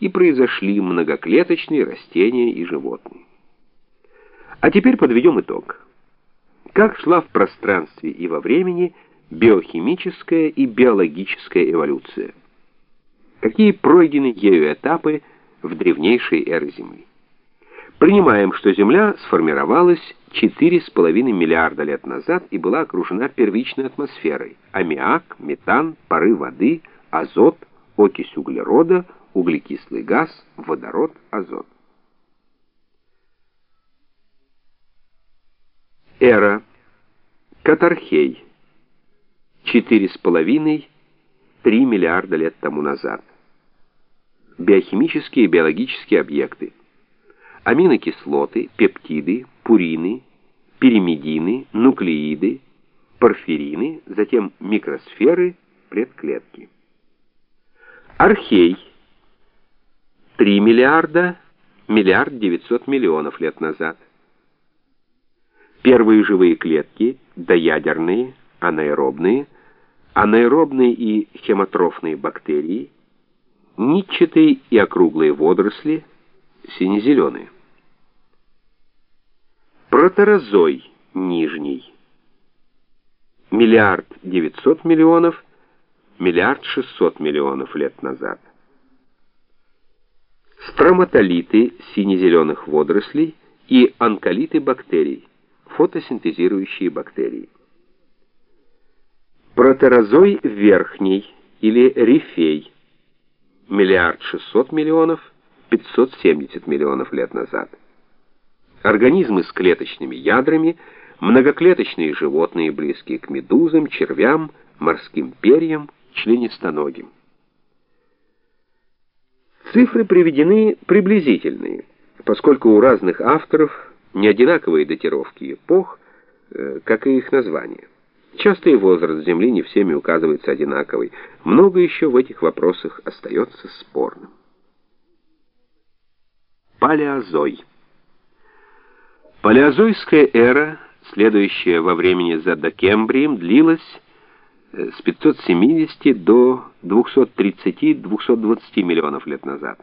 и произошли многоклеточные растения и животные. А теперь подведем итог. Как шла в пространстве и во времени биохимическая и биологическая эволюция? Какие пройдены ею этапы в древнейшей эры Земли? Принимаем, что Земля сформировалась 4,5 миллиарда лет назад и была окружена первичной атмосферой. Аммиак, метан, пары воды, азот, окись углерода, углекислый газ, водород, азот. Эра. Катархей. 4,5-3 миллиарда лет тому назад. Биохимические и биологические объекты. Аминокислоты, пептиды, пурины, пиримидины, нуклеиды, порфирины, затем микросферы, предклетки. Архей. 3 миллиарда, миллиард 900 миллионов лет назад. Первые живые клетки, доядерные, анаэробные, анаэробные и хемотрофные бактерии, нитчатые и округлые водоросли, сине-зеленые. Протерозой нижний. Миллиард девятьсот миллионов, миллиард шестьсот миллионов лет назад. Строматолиты сине-зеленых водорослей и онколиты бактерий, фотосинтезирующие бактерии. Протерозой верхний или рифей. Миллиард шестьсот миллионов, 570 миллионов лет назад. Организмы с клеточными ядрами, многоклеточные животные, близкие к медузам, червям, морским перьям, членистоногим. Цифры приведены приблизительные, поскольку у разных авторов не одинаковые датировки эпох, э, как и их названия. Часто и возраст Земли не всеми указывается одинаковый. Много еще в этих вопросах остается спорным. Палеозой. Палеозойская эра, следующая во времени за Докембрием, длилась э, с 570 до 230-220 миллионов лет назад.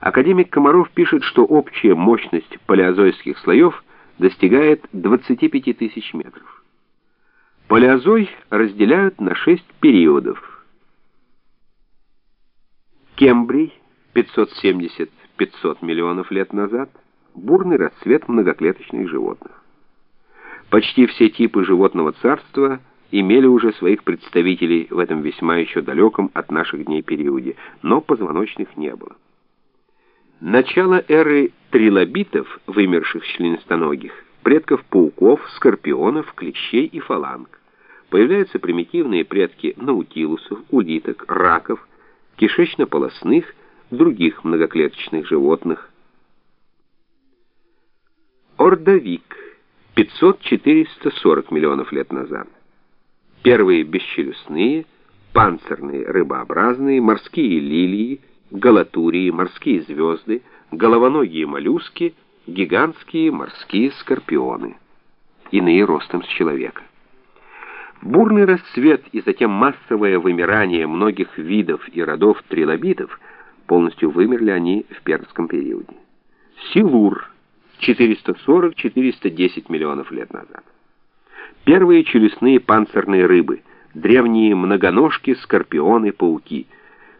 Академик Комаров пишет, что общая мощность палеозойских слоев достигает 25 тысяч метров. Палеозой разделяют на шесть периодов. Кембрий 570 500 миллионов лет назад бурный расцвет многоклеточных животных. Почти все типы животного царства имели уже своих представителей в этом весьма еще далеком от наших дней периоде, но позвоночных не было. Начало эры трилобитов, вымерших членистоногих, предков пауков, скорпионов, клещей и фаланг. Появляются примитивные предки наутилусов, улиток, раков, кишечно-полосных других многоклеточных животных. Ордовик 500-440 миллионов лет назад. Первые бесчелюстные, панцирные рыбообразные, морские лилии, галатурии, морские звезды, головоногие моллюски, гигантские морские скорпионы, иные ростом с человека. Бурный расцвет и затем массовое вымирание многих видов и родов трилобитов – Полностью вымерли они в пермском периоде. Силур 440-410 миллионов лет назад. Первые челюстные панцирные рыбы, древние многоножки, скорпионы, пауки.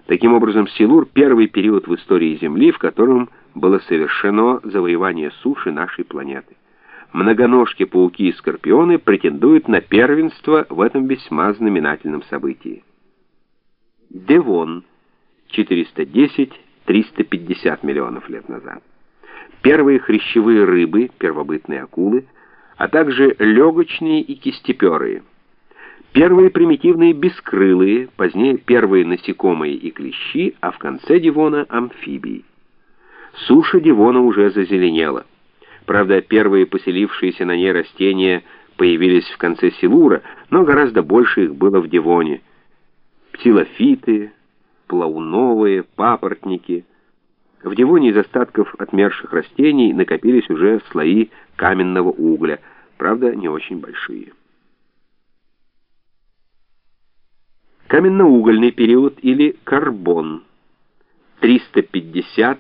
Таким образом, Силур — первый период в истории Земли, в котором было совершено завоевание суши нашей планеты. Многоножки, пауки и скорпионы претендуют на первенство в этом весьма знаменательном событии. Девон — 410-350 миллионов лет назад. Первые хрящевые рыбы, первобытные акулы, а также легочные и кистеперые. Первые примитивные бескрылые, позднее первые насекомые и клещи, а в конце Дивона амфибии. Суша Дивона уже зазеленела. Правда, первые поселившиеся на ней растения появились в конце Силура, но гораздо больше их было в Дивоне. Псилофиты, плауновые, папоротники. В Девоне из остатков отмерших растений накопились уже слои каменного угля, правда, не очень большие. Каменноугольный период или карбон. 350